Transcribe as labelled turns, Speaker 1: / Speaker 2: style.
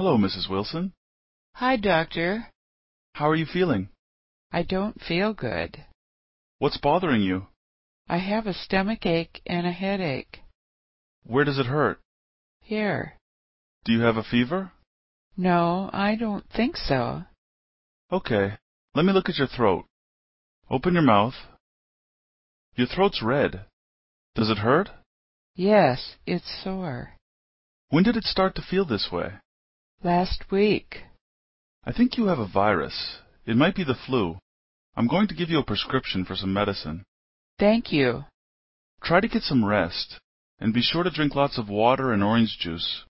Speaker 1: Hello, Mrs. Wilson.
Speaker 2: Hi, Doctor.
Speaker 1: How are you feeling?
Speaker 2: I don't feel good.
Speaker 1: What's bothering you?
Speaker 2: I have a stomach ache and a headache.
Speaker 1: Where does it hurt?
Speaker 2: Here.
Speaker 1: Do you have a fever?
Speaker 2: No, I don't think so.
Speaker 1: Okay. Let me look at your throat. Open your mouth. Your throat's red. Does it hurt?
Speaker 2: Yes, it's sore.
Speaker 1: When did it start to feel this way?
Speaker 2: Last week.
Speaker 1: I think you have a virus. It might be the flu. I'm going to give you a prescription for some medicine.
Speaker 2: Thank you.
Speaker 1: Try to get some rest, and be sure to drink lots of water and orange juice.